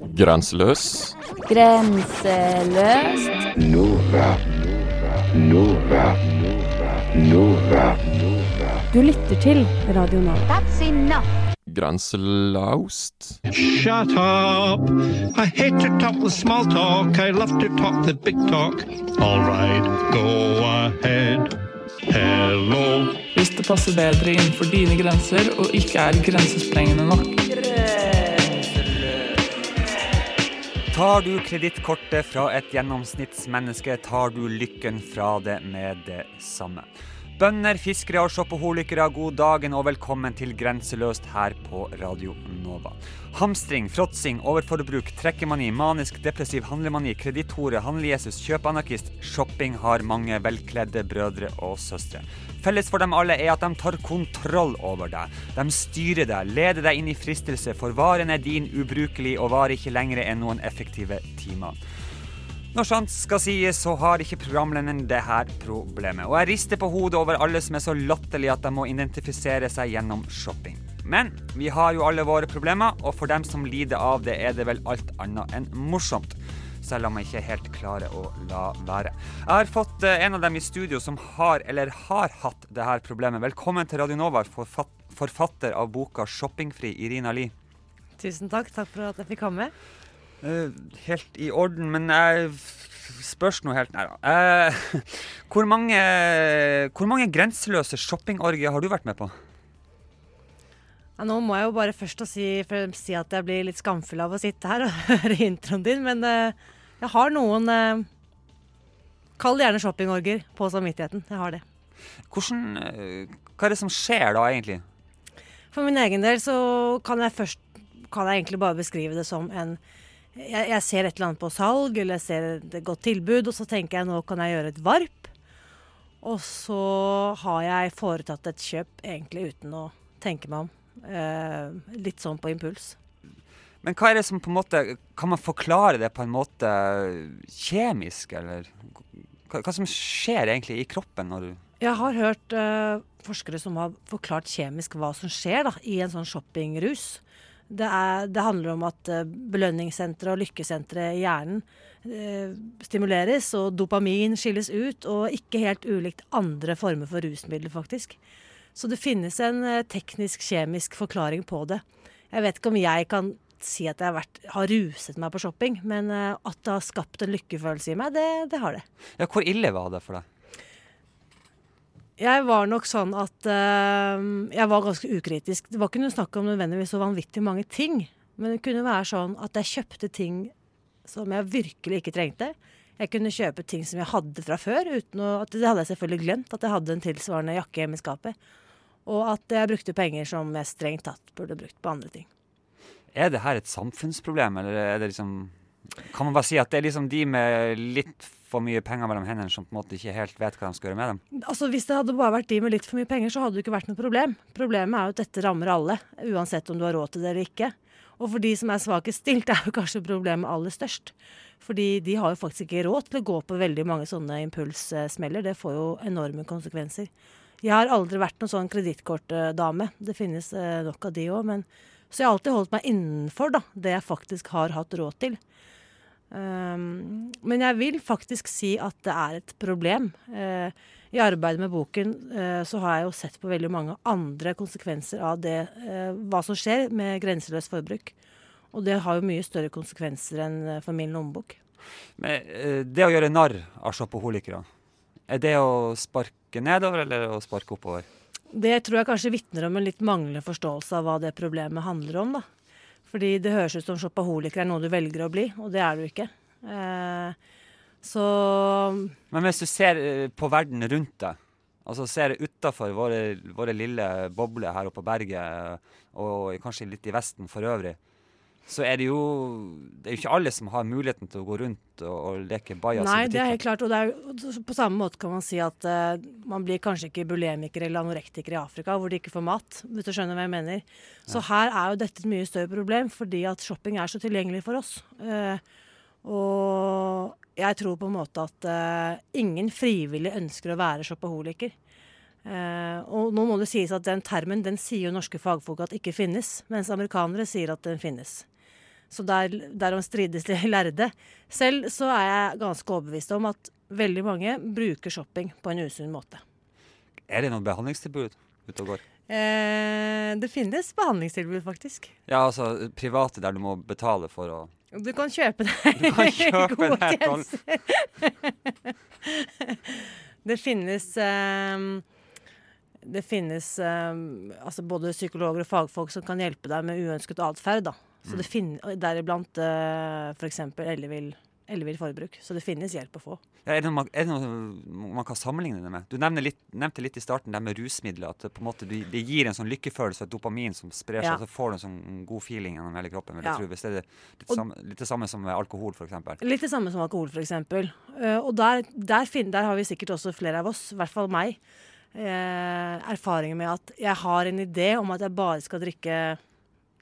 Grenseløs. Grenseløst. Nova, Nova, Nova, Du lytter til Radio Nova. That's enough. Grenselaust. Shut up! I hate to talk the small talk. I love to talk the big talk. All right, go ahead. Hello. Hvis det passer bedre innenfor dine grenser og ikke er grensesprengende nok. Tar du kredittkortet fra et gjennomsnittsmenneske, tar du lykken fra det med det samme. Bønder, fiskere og shoppeholikere, god dagen og velkommen til Grenseløst her på Radio Nova. Hamstring, fråtsing, overforbruk, trekkemani, manisk depressiv handlemani, kreditthore, handlejesus, kjøpeanarkist, shopping har mange velkledde brødre og søstre. Felles for dem alle er at de tar kontroll over deg. De styrer deg, leder deg inn i fristelse, for varen er din ubrukelig og varer ikke lenger enn noen effektive timer. Når sant skal sies, så har ikke programlederen det her problemet. Og jeg rister på hodet over alle som er så latterlige at de må identifisere seg gjennom shopping. Men vi har jo alle våre problemer, og for dem som lider av det, er det vel alt annet enn morsomt. Selv om jeg ikke helt klarer å la være. Jeg har fått eh, en av dem i studio som har, eller har hatt, det her problemet. Velkommen til Radio Nova, forfatter av boka 'Shoppingfri', Irina Lie. Tusen takk. Takk for at jeg fikk komme. Eh, helt i orden, men jeg spørs noe helt Nei da. Eh, hvor, mange, hvor mange grenseløse shoppingorgier har du vært med på? Ja, nå må jeg jo bare først si, si at jeg blir litt skamfull av å sitte her og høre introen din, men eh, jeg har noen eh, Kall det gjerne shoppingorgier på samvittigheten. Jeg har det. Hvordan, eh, hva er det som skjer da, egentlig? For min egen del så kan jeg først kan jeg egentlig bare beskrive det som en jeg, jeg ser et eller annet på salg, eller jeg ser et godt tilbud, og så tenker jeg nå kan jeg gjøre et varp. Og så har jeg foretatt et kjøp egentlig uten å tenke meg om. Eh, litt sånn på impuls. Men hva er det som på en måte Kan man forklare det på en måte kjemisk, eller hva, hva som skjer egentlig i kroppen når du Jeg har hørt eh, forskere som har forklart kjemisk hva som skjer da, i en sånn shoppingrus. Det, er, det handler om at belønningssenteret og lykkesenteret i hjernen eh, stimuleres, og dopamin skilles ut, og ikke helt ulikt andre former for rusmidler, faktisk. Så det finnes en eh, teknisk-kjemisk forklaring på det. Jeg vet ikke om jeg kan si at jeg har, vært, har ruset meg på shopping, men eh, at det har skapt en lykkefølelse i meg, det, det har det. Ja, hvor ille var det for deg? Jeg var nok sånn at uh, jeg var ganske ukritisk. Det var ikke noe snakk om nødvendigvis så vanvittig mange ting. Men det kunne være sånn at jeg kjøpte ting som jeg virkelig ikke trengte. Jeg kunne kjøpe ting som jeg hadde fra før. uten å, Det hadde jeg selvfølgelig glemt, at jeg hadde en tilsvarende jakke hjemme i skapet. Og at jeg brukte penger som jeg strengt tatt burde brukt på andre ting. Er det her et samfunnsproblem, eller er det liksom Kan man bare si at det er liksom de med litt for mye penger mellom hendene som på en måte ikke helt vet hva de skal gjøre med dem? Altså Hvis det hadde bare vært de med litt for mye penger, så hadde det ikke vært noe problem. Problemet er jo at dette rammer alle, uansett om du har råd til det eller ikke. Og for de som er svakest stilt, er jo kanskje problemet aller størst. Fordi de har jo faktisk ikke råd til å gå på veldig mange sånne impulssmeller. Det får jo enorme konsekvenser. Jeg har aldri vært noen sånn kredittkortdame. Det finnes eh, nok av de òg. Så jeg har alltid holdt meg innenfor da, det jeg faktisk har hatt råd til. Um, men jeg vil faktisk si at det er et problem. Uh, I arbeidet med boken uh, så har jeg jo sett på veldig mange andre konsekvenser av det, uh, hva som skjer med grenseløst forbruk. Og det har jo mye større konsekvenser enn for min lommebok. Men det å gjøre narr av shoppeholikere, er det å sparke nedover eller å sparke oppover? Det tror jeg kanskje vitner om en litt manglende forståelse av hva det problemet handler om, da. Fordi det høres ut som shopaholiker er noe du velger å bli, og det er du ikke. Eh, så Men hvis du ser på verden rundt deg, altså ser utafor våre, våre lille boble her oppe på berget, og kanskje litt i Vesten for øvrig, så er det jo Det er jo ikke alle som har muligheten til å gå rundt og, og leke bajas Nei, det er helt klart. Og er, på samme måte kan man si at uh, man blir kanskje ikke bulemiker eller anorektiker i Afrika hvor de ikke får mat, hvis du skjønner hva jeg mener. Så ja. her er jo dette et mye større problem, fordi at shopping er så tilgjengelig for oss. Uh, og jeg tror på en måte at uh, ingen frivillig ønsker å være shopaholiker. og nå må det sies at den termen den sier jo norske fagfolk at ikke finnes, mens amerikanere sier at den finnes. Så der, derom strides de lærde. Selv så er jeg ganske overbevist om at veldig mange bruker shopping på en usunn måte. Er det noe behandlingstilbud ute og går? Eh, det finnes behandlingstilbud, faktisk. Ja, altså private der du må betale for å Du kan kjøpe deg Du kan kjøpe gode tjenester. det finnes eh, Det finnes eh, altså både psykologer og fagfolk som kan hjelpe deg med uønsket atferd. Så Mm. det finnes Deriblant uh, f.eks. ellevill ellevill forbruk. Så det finnes hjelp å få. Ja, er, det man- er det noe man kan sammenligne det med? Du litt, nevnte litt i starten det med rusmidler. At det, på en måte, det gir en sånn lykkefølelse, et dopamin som sprer seg, Ja. så får du en sånn god feeling gjennom hele kroppen. Ja. tro. Hvis det er litt, Og- samme, litt det samme som med alkohol, f.eks. Litt det samme som alkohol, f.eks. Uh, og der, der, fin- der har vi sikkert også flere av oss, i hvert fall meg, uh, erfaringer med at jeg har en idé om at jeg bare skal drikke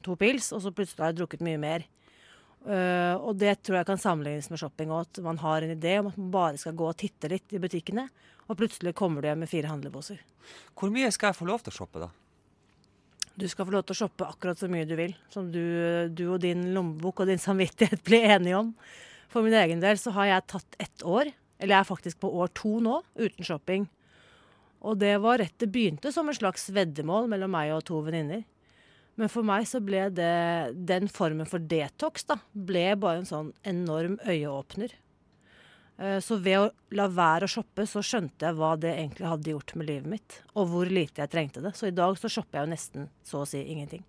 to pils, og så plutselig har jeg drukket mye mer. Uh, og det tror jeg kan sammenlignes med shopping òg. At man har en idé om at man bare skal gå og titte litt i butikkene, og plutselig kommer du hjem med fire handleposer. Hvor mye skal jeg få lov til å shoppe, da? Du skal få lov til å shoppe akkurat så mye du vil, som du, du og din lommebok og din samvittighet blir enige om. For min egen del så har jeg tatt ett år, eller jeg er faktisk på år to nå, uten shopping. Og det var rett det begynte som en slags veddemål mellom meg og to venninner. Men for meg så ble det den formen for detox da, ble bare en sånn enorm øyeåpner. Eh, Så ved å la være å shoppe, så skjønte jeg hva det egentlig hadde gjort med livet mitt. Og hvor lite jeg trengte det. Så i dag så shopper jeg jo nesten så å si ingenting.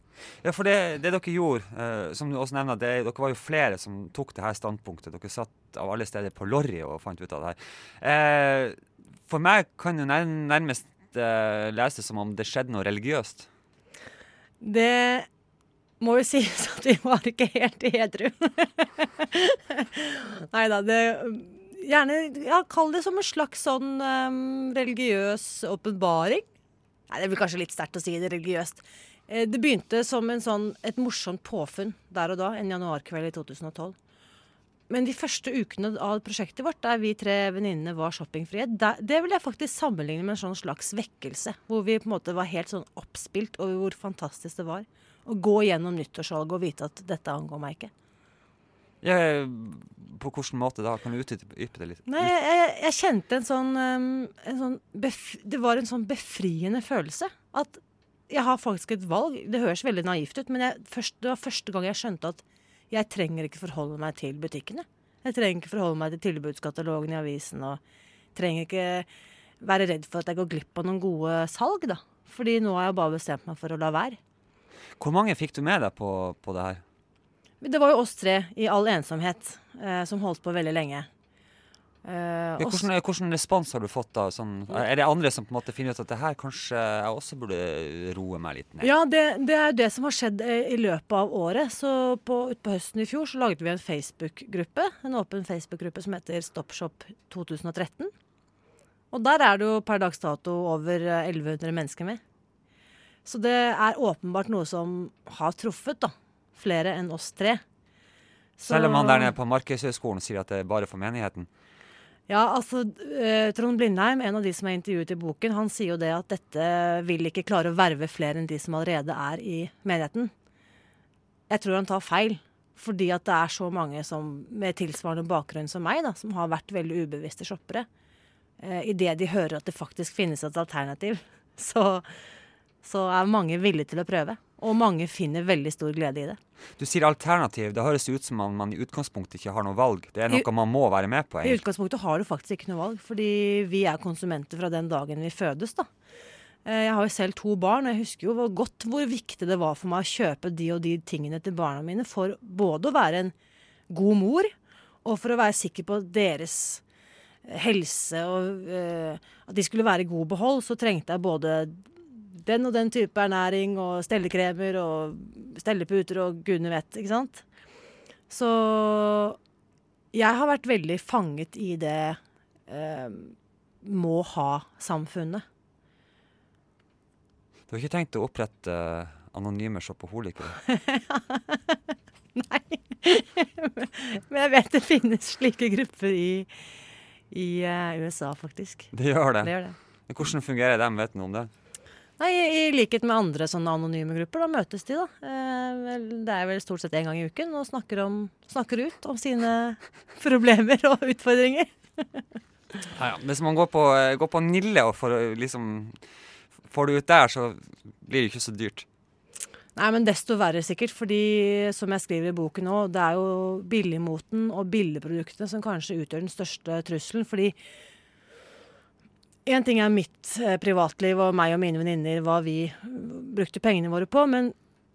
Ja, for det, det dere gjorde, eh, som du også nevner, det, dere var jo flere som tok det her standpunktet. Dere satt av alle steder på Lorry og fant ut av det her. Eh, for meg kan jo nærmest lese som om det skjedde noe religiøst. Det må jo sies at vi var ikke helt edru. Nei da, det Gjerne ja, kall det som en slags sånn um, religiøs åpenbaring. Nei, det blir kanskje litt sterkt å si det religiøst. Eh, det begynte som sånn, et morsomt påfunn der og da, en januarkveld i 2012. Men de første ukene av prosjektet vårt, der vi tre venninnene var shoppingfrie, det, det vil jeg faktisk sammenligne med en sånn slags vekkelse. Hvor vi på en måte var helt sånn oppspilt over hvor fantastisk det var. Å gå gjennom nyttårssalget og vite at dette angår meg ikke. Ja, på hvilken måte da? Kan du utdype det litt? Nei, jeg, jeg, jeg kjente en sånn, um, en sånn Det var en sånn befriende følelse. At jeg har faktisk et valg. Det høres veldig naivt ut, men jeg, først, det var første gang jeg skjønte at jeg trenger ikke forholde meg til butikkene. Jeg trenger ikke forholde meg til tilbudskatalogen i avisen. Og trenger ikke være redd for at jeg går glipp av noen gode salg, da. Fordi nå har jeg bare bestemt meg for å la være. Hvor mange fikk du med deg på, på det her? Det var jo oss tre i all ensomhet eh, som holdt på veldig lenge. Eh, Ja, hvordan, hvordan respons har du fått da? Sånn, er det andre som på en måte finner ut at det her kanskje jeg også burde roe meg litt ned? Ja, det, det er det som har skjedd eh, i løpet av året. Så på, utpå høsten i fjor så laget vi en Facebook-gruppe. En åpen Facebook-gruppe som heter Stoppshop 2013. Og der er det jo per dags dato over eh, 1100 mennesker med. Så det er åpenbart noe som har truffet, da. Flere enn oss tre. Så- Selv om han der nede på Markedshøgskolen sier at det er bare for menigheten. Ja, altså eh, Trond Blindheim, en av de som er intervjuet i boken, han sier jo det at dette vil ikke klare å verve flere enn de som allerede er i menigheten. Jeg tror han tar feil, fordi at det er så mange som, med tilsvarende bakgrunn som meg, da, som har vært veldig ubevisste shoppere. Eh, Idet de hører at det faktisk finnes et alternativ, så, så er mange villige til å prøve. Og mange finner veldig stor glede i det. Du sier alternativ. Det høres ut som om man i utgangspunktet ikke har noe valg. Det er noe man må være med på. I utgangspunktet har du faktisk ikke noe valg, fordi vi er konsumenter fra den dagen vi fødes. da. Eh, Jeg har jo selv to barn, og jeg husker jo godt hvor viktig det var for meg å kjøpe de og de tingene til barna mine for både å være en god mor, og for å være sikker på deres helse og eh, at de skulle være i god behold, så trengte jeg både den og den type ernæring og stellekremer og stelleputer og gudene vet, ikke sant. Så jeg har vært veldig fanget i det eh, må ha-samfunnet. Du har ikke tenkt å opprette eh, anonyme shoppeholikere? Nei. Men jeg vet det finnes slike grupper i, i eh, USA, faktisk. Det gjør det. Det gjør det. Hvordan fungerer de? Vet du noe om det? Nei, i, likhet med andre sånne anonyme grupper, da møtes de, da. Eh, det er vel stort sett én gang i uken og snakker, om, snakker ut om sine problemer og utfordringer. Ja, ja. Hvis man går på, eh, går på Nille og får, eh, liksom, får det ut der, så blir det ikke så dyrt. Nei, men desto verre sikkert, fordi som jeg skriver i boken nå, det er jo billigmoten og billigproduktene som kanskje utgjør den største trusselen. Fordi én ting er mitt eh, privatliv og meg og mine venninner, hva vi eh, brukte pengene våre på, men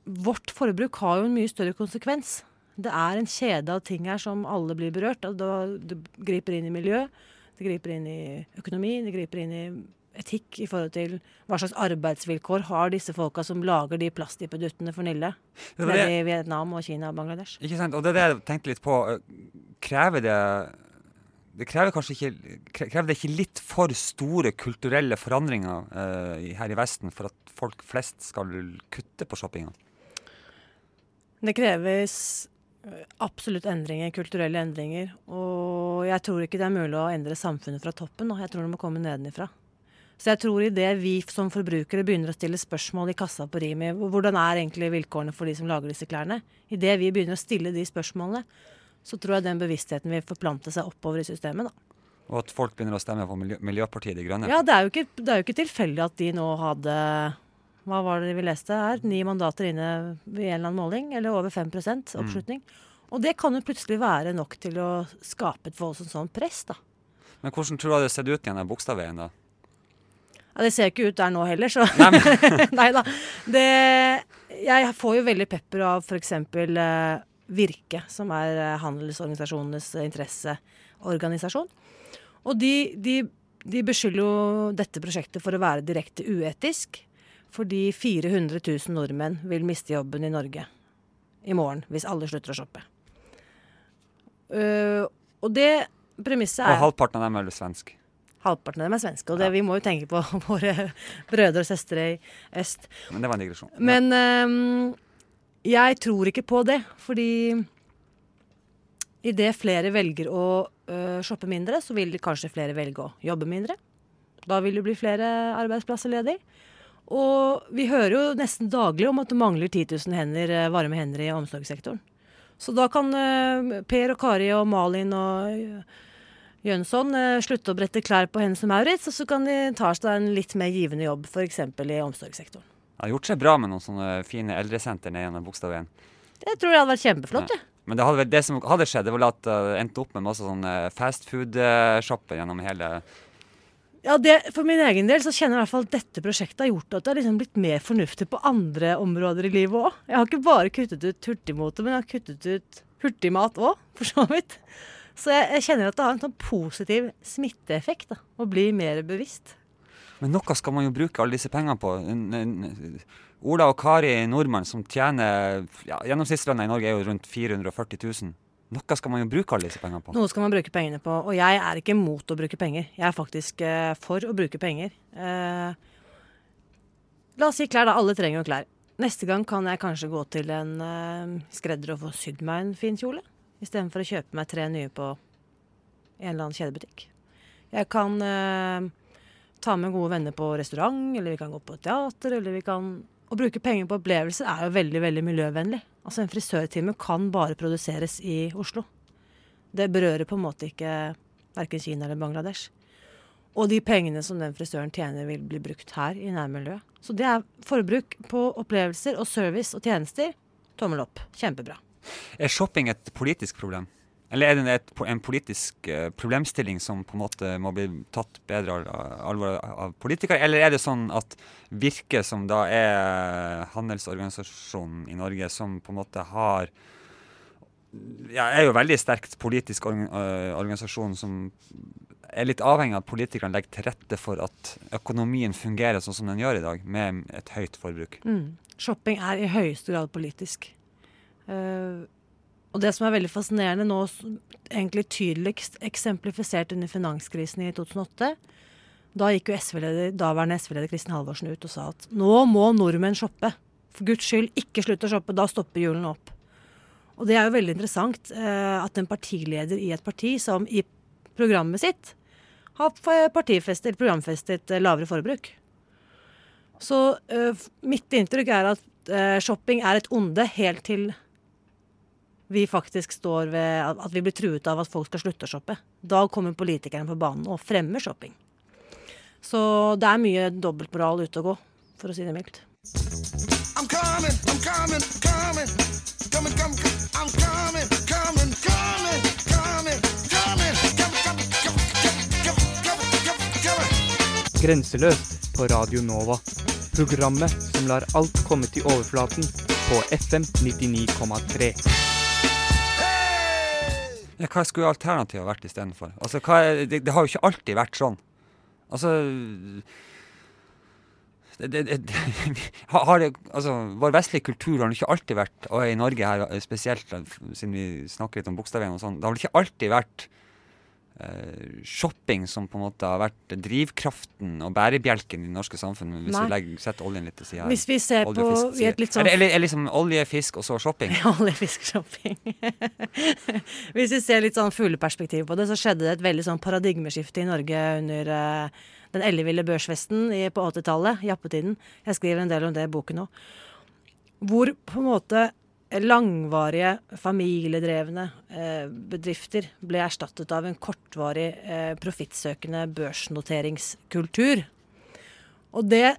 vårt forbruk har jo en mye større konsekvens. Det er en kjede av ting her som alle blir berørt. Det griper inn i miljø, det griper inn i økonomi, det griper inn i etikk i forhold til hva slags arbeidsvilkår har disse folka som lager de plastdippedittene for Nille. Det er Nede det- i Vietnam og Kina og Bangladesh. Ikke sant? Og det er det jeg tenkte litt på. Krever det det krever kanskje ikke, krever det ikke litt for store kulturelle forandringer uh, her i Vesten for at folk flest skal kutte på shoppinga? Det kreves absolutt endringer, kulturelle endringer. Og jeg tror ikke det er mulig å endre samfunnet fra toppen. Jeg tror det må komme nedenifra. Så jeg tror idet vi som forbrukere begynner å stille spørsmål i kassa på Rimi, hvordan er egentlig vilkårene for de som lager disse klærne, idet vi begynner å stille de spørsmålene, så tror jeg den bevisstheten vil forplante seg oppover i systemet. da. Og at folk begynner å stemme på miljø Miljøpartiet De Grønne? Ja, det er jo ikke, det er jo ikke tilfeldig at de nå hadde Hva var det vi leste her? Ni mandater inne ved en eller annen måling, eller over 5% oppslutning. Og det kan jo plutselig være nok til å skape et voldsomt sånn press, da. Men hvordan tror du det ser sett ut i den Bogstadveien, da? Ja, det ser ikke ut der nå heller, så Nei, men, Nei da. Det, jeg får jo veldig pepper av f.eks. Eh, Virke, som er eh, handelsorganisasjonenes interesseorganisasjon. Og de, de, de beskylder jo dette prosjektet for å være direkte uetisk. Fordi 400 000 nordmenn vil miste jobben i Norge i morgen hvis alle slutter å shoppe. Uh, og det premisset er og halvparten av dem er svensk. Halvparten av dem er svenske. Og det, Ja. vi må jo tenke på våre brødre og søstre i øst. Men det var en digresjon. Men ehm, jeg tror ikke på det, fordi idet flere velger å uh, shoppe mindre, så vil kanskje flere velge å jobbe mindre. Da vil det bli flere arbeidsplasser ledig. Og vi hører jo nesten daglig om at det mangler 10 000 hender, eh, varme hender i omsorgssektoren. Så da kan uh, Per og Kari og Malin og Jønsson uh, slutte å brette klær på Hennes og Maurits, og så kan de ta seg en litt mer givende jobb, f.eks. i omsorgssektoren. Det har gjort seg bra med noen sånne fine eldresenter nede gjennom Bogstadveien. Det tror jeg hadde vært kjempeflott. Ja. Men det, hadde, vel- det som hadde skjedd, det var at det endte opp med masse sånne fastfood-shopper gjennom hele Ja, det, For min egen del så kjenner jeg i hvert fall at dette prosjektet har gjort at det har liksom blitt mer fornuftig på andre områder i livet òg. Jeg har ikke bare kuttet ut hurtigmote, men jeg har kuttet ut hurtigmat òg, for så vidt. Så jeg, jeg kjenner at det har en sånn positiv smitteeffekt, da, å bli mer bevisst. Men noe skal man jo bruke alle disse pengene på. Ola og Kari Nordmann som tjener ja, Gjennomsnittslønna i Norge er jo rundt 440 000. Noe skal man jo bruke alle disse pengene på. Noe skal man bruke pengene på. Og jeg er ikke mot å bruke penger. Jeg er faktisk eh, for å bruke penger. Eh, la oss si klær, da. Alle trenger jo klær. Neste gang kan jeg kanskje gå til en eh, skredder og få sydd meg en fin kjole. Istedenfor å kjøpe meg tre nye på en eller annen kjedebutikk. Jeg kan eh, ta med gode venner på restaurant, eller vi kan gå på teater, eller vi kan Å bruke penger på opplevelser er jo veldig, veldig miljøvennlig. Altså En frisørtime kan bare produseres i Oslo. Det berører på en måte ikke verken Kina eller Bangladesh. Og de pengene som den frisøren tjener, vil bli brukt her i nærmiljøet. Så det er forbruk på opplevelser og service og tjenester. Tommel opp. Kjempebra. Er shopping et politisk problem? Eller er det et, en politisk eh, problemstilling som på en måte må bli tatt bedre alvor av politikere? Eller er det sånn at Virke, som da er handelsorganisasjonen i Norge, som på en måte har ja, er jo veldig sterkt politisk øh, organisasjon som er litt avhengig av at politikerne legger til rette for at økonomien fungerer sånn som den gjør i dag, med et høyt forbruk. Mm. Shopping er i høyeste grad politisk. Eh, og det som er veldig fascinerende nå, egentlig tydeligst eksemplifisert under finanskrisen i 2008, da gikk jo SV-leder, daværende SV-leder Kristin Halvorsen ut og sa at nå må nordmenn shoppe. For guds skyld, ikke slutt å shoppe, da stopper hjulene opp. Og det er jo veldig interessant eh, at en partileder i et parti som i programmet sitt har partifestet, programfestet eh, lavere forbruk. Så eh, mitt inntrykk er at eh, shopping er et onde helt til vi faktisk står ved at vi blir truet av at folk skal slutte å shoppe. Da kommer politikerne på banen og fremmer shopping. Så det er mye dobbeltmoral ute å gå, for å si det mildt. Grenseløst på Radio Nova. Programmet som lar alt komme til overflaten på FM 99,3. Ja, hva skulle alternativet vært istedenfor? Altså, er, det, det har jo ikke alltid vært sånn. Altså det, det, har det, altså, Vår vestlige kultur har ikke alltid vært, og i Norge her spesielt, siden vi snakker litt om bokstavene og sånn, det har ikke alltid vært eh, shopping som på en måte har vært drivkraften og bærebjelken i det norske samfunnet, hvis Nei. vi legger, setter oljen litt til sida. Hvis vi ser Olje på fisk litt sånn eller, eller, liksom olje, fisk og så shopping. Oljefiskeshopping. Hvis vi ser litt sånn fugleperspektiv på det, så skjedde det et veldig sånn paradigmeskifte i Norge under uh, den elleville børsfesten i, på 80-tallet, jappetiden. Jeg skriver en del om det i boken nå. Hvor på en måte langvarige, familiedrevne eh, bedrifter ble erstattet av en kortvarig, eh, profittsøkende børsnoteringskultur. Og det,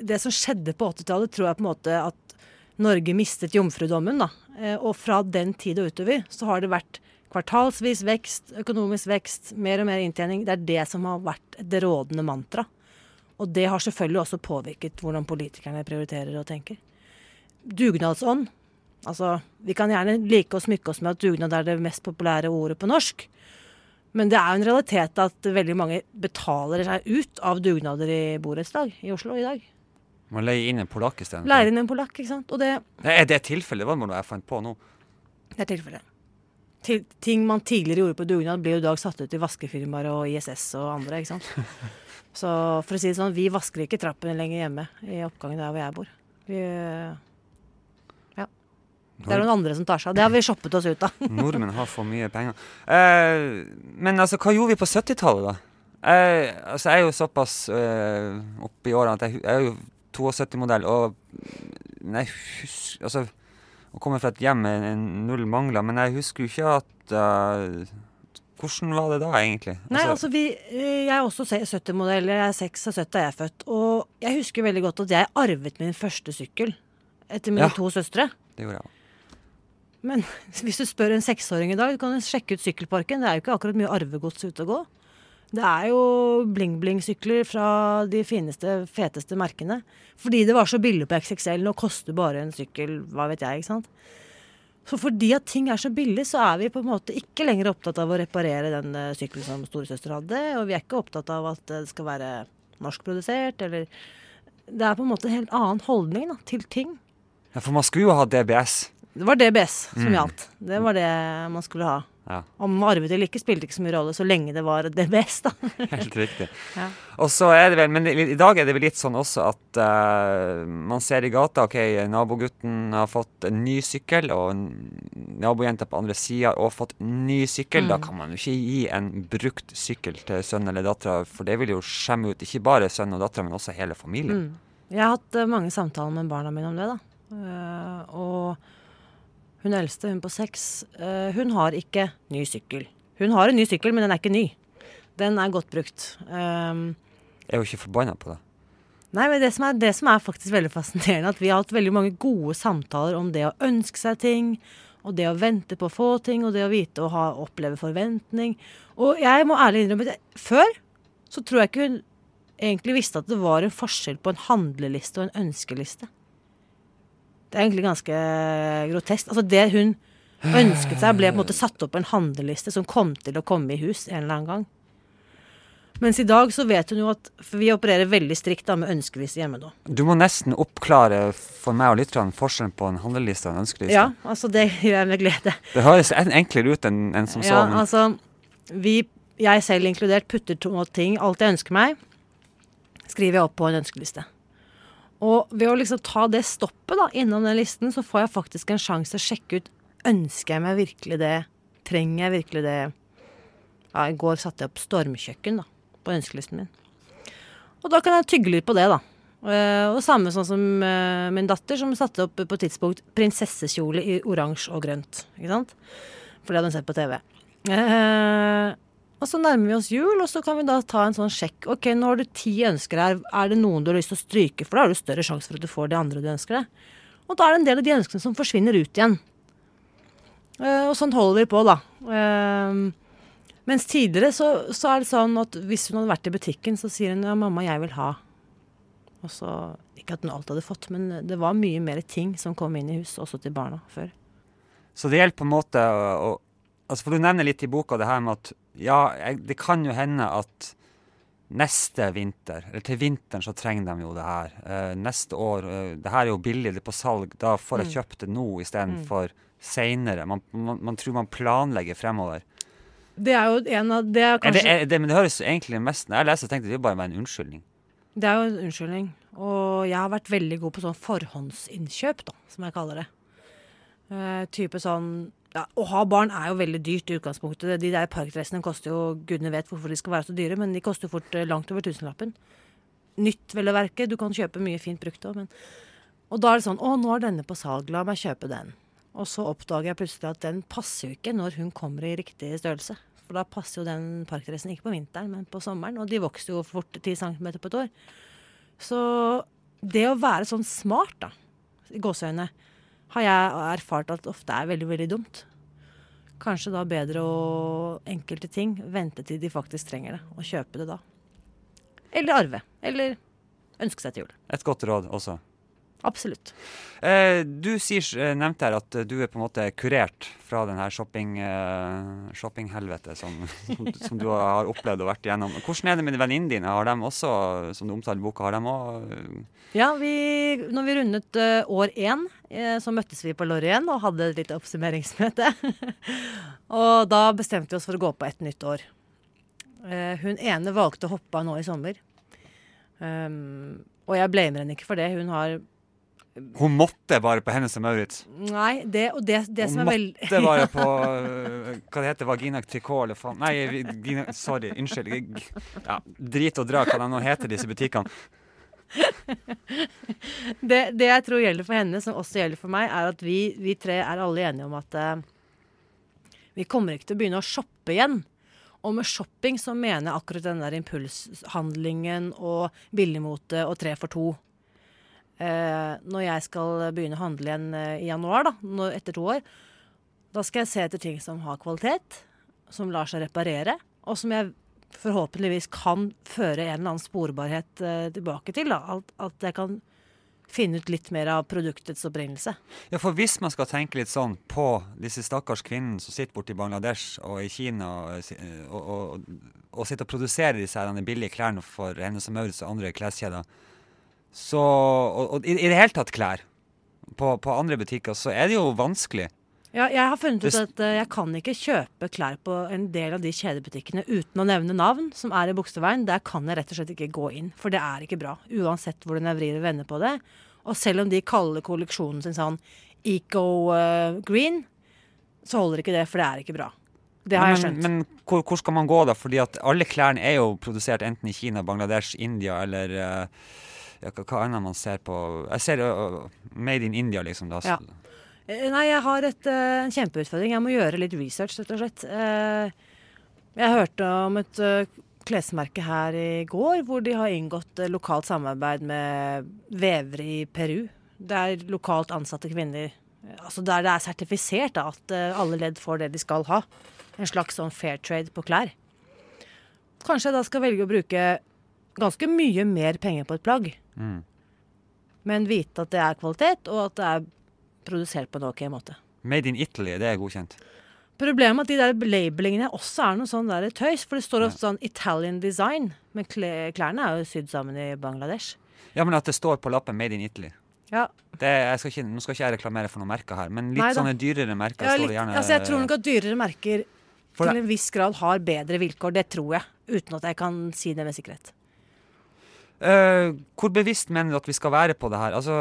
det som skjedde på 80-tallet, tror jeg på en måte at Norge mistet jomfrudommen. Da. Eh, og fra den tid og utover så har det vært kvartalsvis vekst, økonomisk vekst, mer og mer inntjening. Det er det som har vært det rådende mantra. Og det har selvfølgelig også påvirket hvordan politikerne prioriterer og tenker. Dugnadsånd. Altså, vi kan gjerne like å smykke oss med at dugnad er det mest populære ordet på norsk. Men det er jo en realitet at veldig mange betaler seg ut av dugnader i borettslag i Oslo i dag. Man leier inn en polakk istedenfor. Leier inn en polakk, ikke sant. Og det, Nei, Er det tilfellet? Det må noe jeg fant på nå. det er tilfellet. Til, ting man tidligere gjorde på dugnad, blir jo i dag satt ut i vaskefirmaer og ISS og andre, ikke sant. Så for å si det sånn, vi vasker ikke trappen lenger hjemme i oppgangen der hvor jeg bor. Vi. Det er noen andre som tar seg av. Det har vi shoppet oss ut av. Nordmenn har for mye penger. Uh, men altså, hva gjorde vi på 70-tallet, da? Uh, altså, jeg er jo såpass uh, oppe i årene at jeg, jeg er jo 72-modell, og jeg husker Altså, å komme fra et hjem med null mangler, men jeg husker jo ikke at uh, Hvordan var det da, egentlig? Nei, altså vi, eh, Jeg er også 70-modell. Jeg er 76 da jeg er født. Og jeg husker veldig godt at jeg arvet min første sykkel etter mine Ja. to søstre. Det gjorde jeg òg. Men hvis du spør en seksåring i dag, kan du sjekke ut sykkelparken. Det er jo ikke akkurat mye arvegods ute å gå. Det er jo bling-bling-sykler fra de fineste, feteste merkene. Fordi det var så billig på XXL. Nå koster bare en sykkel, hva vet jeg, ikke sant. Så fordi at ting er så billig, så er vi på en måte ikke lenger opptatt av å reparere den eh, sykkelen som storesøster hadde. Og vi er ikke opptatt av at det skal være norskprodusert, eller Det er på en måte en helt annen holdning da, til ting. Ja, for man skulle jo ha DBS. Det var DBS som Mm. gjaldt. Det var det man skulle ha. Ja, Om man arvet eller ikke spilte ikke så mye rolle, så lenge det var DBS, da. helt riktig. Ja. Og så er det vel, Men i, dag er det vel litt sånn også at uh, man ser i gata OK, nabogutten har fått en ny sykkel, og nabojenta på andre sida har også fått ny sykkel. Da kan man jo ikke gi en brukt sykkel til sønnen eller dattera, for det vil jo skjemme ut ikke bare sønnen og dattera, men også hele familien. Jeg har hatt eh, mange samtaler med barna mine om det, da. Uh, og hun eldste, hun på seks, eh, hun har ikke ny sykkel. Hun har en ny sykkel, men den er ikke ny. Den er godt brukt. Um, Jeg er jo ikke forbanna på det. Nei, men det som, er, det som er faktisk veldig fascinerende, at vi har hatt veldig mange gode samtaler om det å ønske seg ting, og det å vente på å få ting, og det å vite og ha, oppleve forventning. Og jeg må ærlig innrømme at før så tror jeg ikke hun egentlig visste at det var en forskjell på en handleliste og en ønskeliste. Det er egentlig ganske grotesk. Altså det hun ønsket seg, ble på en måte satt opp på en handleliste som kom til å komme i hus en eller annen gang. Mens i dag så vet hun jo at vi opererer veldig strikt da med ønskeliste hjemme nå. Du må nesten oppklare for meg og lytterne forskjellen på en handleliste og en ønskeliste. Ja, altså det gjør jeg med glede. Det høres enklere ut enn en som så. Ja, men- altså vi, jeg selv inkludert, putter to ting, alt jeg ønsker meg, skriver jeg opp på en ønskeliste. Og ved å liksom ta det stoppet da, innom den listen, så får jeg faktisk en sjanse til å sjekke ut Ønsker jeg meg virkelig det? Trenger jeg virkelig det? Ja, I går satte jeg opp stormkjøkken da, på ønskelisten min. Og da kan jeg tygge litt på det, da. Eh, og samme sånn som eh, min datter, som satte opp på tidspunkt prinsessekjole i oransje og grønt. Ikke sant? For det hadde hun sett på TV. Og så nærmer vi oss jul, og så kan vi da ta en sånn sjekk. Ok, nå har du ti ønsker her. Er det noen du har lyst til å stryke? For da har du større sjanse for at du får de andre du ønsker deg. Og da er det en del av de ønskene som forsvinner ut igjen. Uh, og sånn holder vi på, da. Uh, mens tidligere så, så er det sånn at hvis hun hadde vært i butikken, så sier hun ja, mamma, jeg vil ha. Og så, Ikke at hun alt hadde fått, men det var mye mer ting som kom inn i hus, også til barna, før. Så det gjelder på en måte å, å altså For du nevner litt i boka det her med at ja, jeg, det kan jo hende at neste vinter, eller til vinteren, så trenger de jo det her. Uh, neste år uh, Det her er jo billig, det er på salg. Da får jeg Mm. kjøpt det nå istedenfor mm. seinere. Man, man, man tror man planlegger fremover. Det er jo en av Det er Er kanskje det, er det, men det høres egentlig mest Når jeg leser, tenkte jeg det bare var en unnskyldning. Det er jo en unnskyldning. Og jeg har vært veldig god på sånn forhåndsinnkjøp, da, som jeg kaller det. Uh, type sånn ja, Å ha barn er jo veldig dyrt i utgangspunktet. De der parkdressene koster jo Gudene vet hvorfor de skal være så dyre, men de koster fort eh, langt over tusenlappen. Nytt, vel å merke. Du kan kjøpe mye fint brukt òg, men Og da er det sånn Å, nå er denne på salg, la meg kjøpe den. Og så oppdager jeg plutselig at den passer jo ikke når hun kommer i riktig størrelse. For da passer jo den parkdressen ikke på vinteren, men på sommeren. Og de vokser jo fort 10 cm på et år. Så det å være sånn smart, da, i gåseøyne, har jeg erfart at ofte er veldig, veldig dumt. Kanskje da bedre å enkelte ting vente til de faktisk trenger det, og kjøpe det da. Eller arve. Eller ønske seg til jul. Et godt råd også. Absolutt. Eh, du sier, eh, nevnte her at eh, du er på en måte kurert fra den her shopping, eh, shoppinghelvete som, som du har opplevd og vært igjennom. Hvordan er det med venninnene dine? Har de også, som du omtaler i boka, har de òg Ja, vi, når vi rundet år én, så møttes vi på Lorry igjen og hadde et lite oppsummeringsmøte. og da bestemte vi oss for å gå på et nytt år. Hun ene valgte å hoppe av nå i sommer. Um, og jeg blamer henne ikke for det. Hun har Hun måtte bare på Hennes og Maurits. Nei, det og det, det som er veldig Hun måtte bare på øh, Hva det heter Vagina Tricot eller faen Nei, Gina, sorry. Unnskyld. Ja, drit og dra, hva de nå heter, disse butikkene. det, det jeg tror gjelder for henne, som også gjelder for meg, er at vi, vi tre er alle enige om at uh, vi kommer ikke til å begynne å shoppe igjen. Og med shopping så mener jeg akkurat den der impulshandlingen og billigmote og tre for to. Eh, når jeg skal begynne å handle igjen eh, i januar, da, når, etter to år, da skal jeg se etter ting som har kvalitet, som lar seg reparere, og som jeg forhåpentligvis kan føre en eller annen sporbarhet eh, tilbake til. At, at jeg kan finne ut litt mer av produktets opprinnelse. Ja, for hvis man skal tenke litt sånn på disse stakkars kvinnene som sitter borte i Bangladesh og i Kina og, og, og, og sitter og produserer disse her, billige klærne for Hennes og Maurits og andre kleskjeder, så Og, og i, i det hele tatt klær på, på andre butikker, så er det jo vanskelig. Ja, jeg har funnet ut at eh, jeg kan ikke kjøpe klær på en del av de kjedebutikkene uten å nevne navn, som er i Bogstadveien. Der kan jeg rett og slett ikke gå inn, for det er ikke bra. Uansett hvordan jeg vrir og vender på det. Og selv om de kaller kolleksjonen sin sånn eco eh, green, så holder ikke det, for det er ikke bra. Det har jeg skjønt. Men, men hvor, hvor skal man gå da? Fordi at alle klærne er jo produsert enten i Kina, Bangladesh, India eller ja, hva, annet man ser på Jeg ser uh, Made in India, liksom. da. Ja. Eh, Nei, jeg har et, uh, en kjempeutfordring. Jeg må gjøre litt research, rett og slett. Uh, jeg hørte om et klesmerke her i går, hvor de har inngått lokalt samarbeid med vevere i Peru. Det er lokalt ansatte kvinner. Altså Der det er sertifisert da, at alle ledd får det de skal ha. En slags sånn fair trade på klær. Kanskje jeg da skal velge å bruke ganske mye mer penger på et plagg, Mm. men vite at det er kvalitet, og at det er produsert på en ok måte. Made in Italy, det er godkjent. Problemet er at de der labelingene også er noe sånn der tøys, for det står ofte sånn Italian design, men klærne er jo sydd sammen i Bangladesh. Ja, men at det står på lappen Made in Italy. Ja, Det, jeg skal ikke, nå skal ikke jeg reklamere for noen merker her, men litt Neida. sånne dyrere merker ja står det gjerne altså jeg tror nok at dyrere merker For til en viss grad har bedre vilkår, det tror jeg. Uten at jeg kan si det med sikkerhet. Eh, Hvor bevisst mener du at vi skal være på det her? Altså,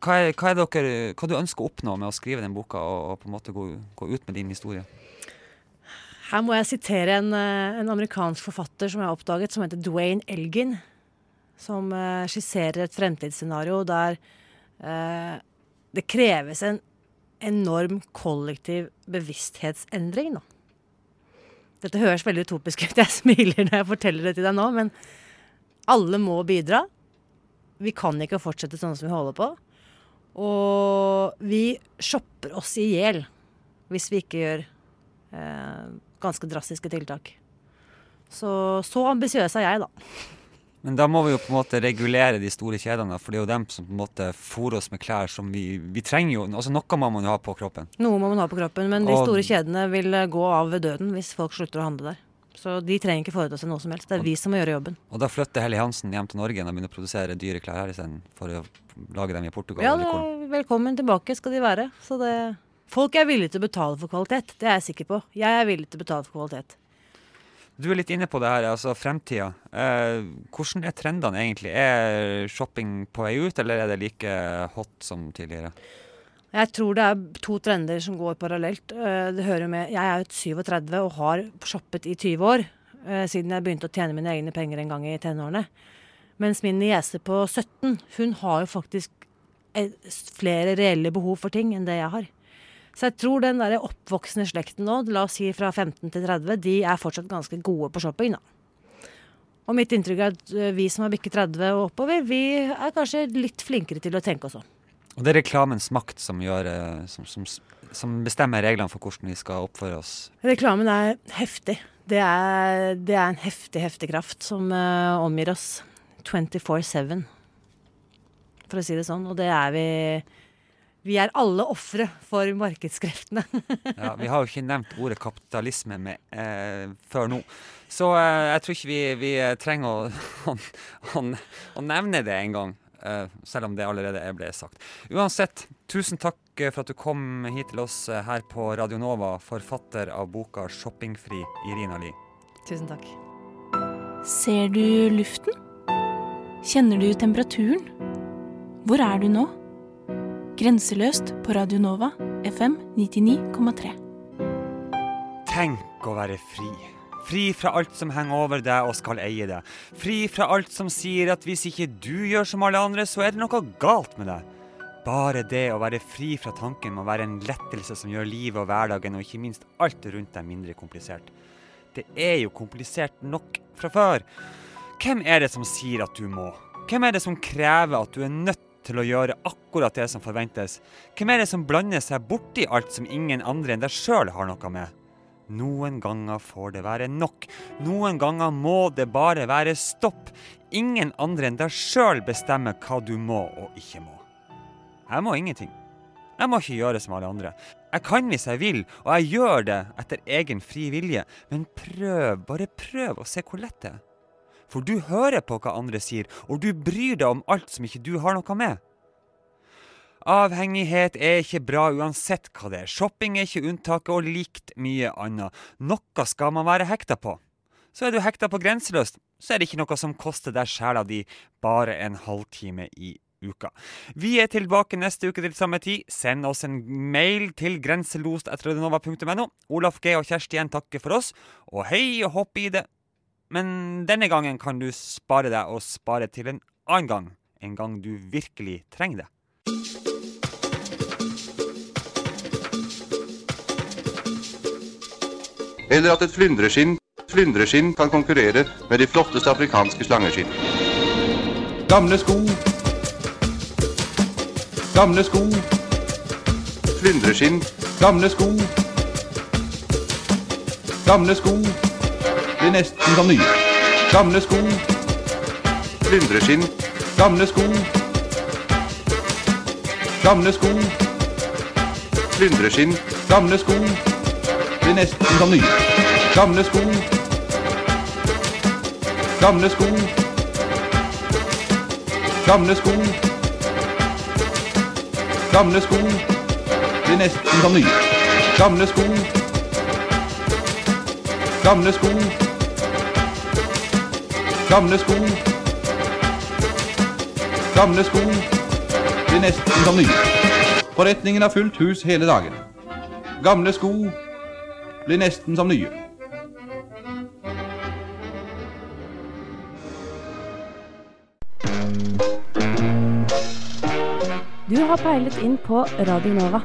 hva er, hva er dere, hva du ønsker å oppnå med å skrive den boka, og, og på en måte gå, gå ut med din historie? Her må jeg sitere en, eh, en amerikansk forfatter som jeg har oppdaget, som heter Dwayne Elgin. som uh, skisserer et fremtidsscenario der uh, det kreves en enorm kollektiv bevissthetsendring. Da. Dette høres veldig utopisk ut, jeg smiler når jeg forteller det til deg nå, men alle må bidra. Vi kan ikke fortsette sånn som vi holder på. Og vi shopper oss i hjel hvis vi ikke gjør eh, ganske drastiske tiltak. Så så ambisiøs er jeg, da. Men da må vi jo på en måte regulere de store kjedene, for det er jo dem som på en måte fôrer oss med klær som vi, vi trenger jo. Altså Noe må man jo ha på kroppen. Noe må man ha på kroppen, men de Og- store kjedene vil eh, gå av ved døden hvis folk slutter å handle der. Så de trenger ikke foreta seg noe som helst. Det er vi som må gjøre jobben. Og da flytter Helly Hansen hjem til Norge og begynner å produsere dyre klær her isteden for å lage dem i Portugal. Ja, det velkommen tilbake skal de være. Så det Folk er villige til å betale for kvalitet, det er jeg sikker på. Jeg er villig til å betale for kvalitet. Du er litt inne på det her, altså fremtida. Eh, hvordan er trendene egentlig? Er shopping på vei ut, eller er det like hot som tidligere? Jeg tror det er to trender som går parallelt. Eh, Det hører med Jeg er jo 37 og har shoppet i 20 år. eh, Siden jeg begynte å tjene mine egne penger en gang i tenårene. Mens min niese på 17, hun har jo faktisk eh, flere reelle behov for ting enn det jeg har. Så jeg tror den der oppvoksende slekten nå, la oss si fra 15 til 30, de er fortsatt ganske gode på shopping, da. Og mitt inntrykk er at vi som har bikket 30 og oppover, vi er kanskje litt flinkere til å tenke oss om. Og det er reklamens makt som, gjør, eh, som, som, som bestemmer reglene for hvordan vi skal oppføre oss. Reklamen er heftig. Det er, det er en heftig, heftig kraft som uh, omgir oss 24-7, for å si det sånn. Og det er vi Vi er alle ofre for markedskreftene. Ja, vi har jo ikke nevnt ordet kapitalisme med, eh, før nå. Så eh, jeg tror ikke vi, vi trenger å, å, å, å nevne det engang. Uh, selv om det allerede er ble sagt. Uansett, tusen takk eh, for at du kom hit til oss eh, her på Radio Nova, forfatter av boka 'Shoppingfri', Irina Li. Tusen takk. Ser du luften? Kjenner du temperaturen? Hvor er du nå? Grenseløst på Radio Nova, FM 99,3. Tenk å være fri. Fri fra alt som henger over deg og skal eie deg. Fri fra alt som sier at hvis ikke du gjør som alle andre, så er det noe galt med deg. Bare det å være fri fra tanken må være en lettelse som gjør livet og hverdagen og ikke minst alt rundt deg mindre komplisert. Det er jo komplisert nok fra før. Hvem er det som sier at du må? Hvem er det som krever at du er nødt til å gjøre akkurat det som forventes? Hvem er det som blander seg borti alt som ingen andre enn deg sjøl har noe med? Noen ganger får det være nok. Noen ganger må det bare være stopp. Ingen andre enn deg sjøl bestemmer hva du må og ikke må. Jeg må ingenting. Jeg må ikke gjøre som alle andre. Jeg kan hvis jeg vil, og jeg gjør det etter egen fri vilje, men prøv, bare prøv å se hvor lett det er. For du hører på hva andre sier, og du bryr deg om alt som ikke du har noe med. Avhengighet er ikke bra uansett hva det er. Shopping er ikke unntaket, og likt mye annet. Noe skal man være hekta på. Så er du hekta på grenseløst, så er det ikke noe som koster deg sjela di bare en halvtime i uka. Vi er tilbake neste uke til samme tid. Send oss en mail til grenselost.no. Olaf G og Kjersti igjen takker for oss, og hei og hopp i det. Men denne gangen kan du spare deg og spare til en annen gang. En gang du virkelig trenger det. Eller at et flyndreskinn, flyndreskinn kan konkurrere med de flotteste afrikanske slangeskinn. Gamle sko. Gamle sko. Flyndreskinn. Gamle sko. Gamle sko blir nesten som nye. Gamle sko. Flyndreskinn. Gamle sko. Gamle sko. Flyndreskinn. Gamle sko blir nesten som nye. Gamle sko. Gamle sko. Gamle sko. Gamle sko blir nesten som nye. Gamle sko. Gamle sko. Gamle sko. Gamle sko blir nesten som nye. Forretningen har fullt hus hele dagen. Gamle sko blir nesten som nye. Du har peilet inn på Radio Nova.